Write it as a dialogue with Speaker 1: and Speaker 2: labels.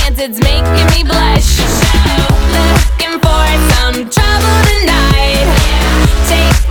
Speaker 1: hands, it's making me blush. Looking for some trouble tonight. Take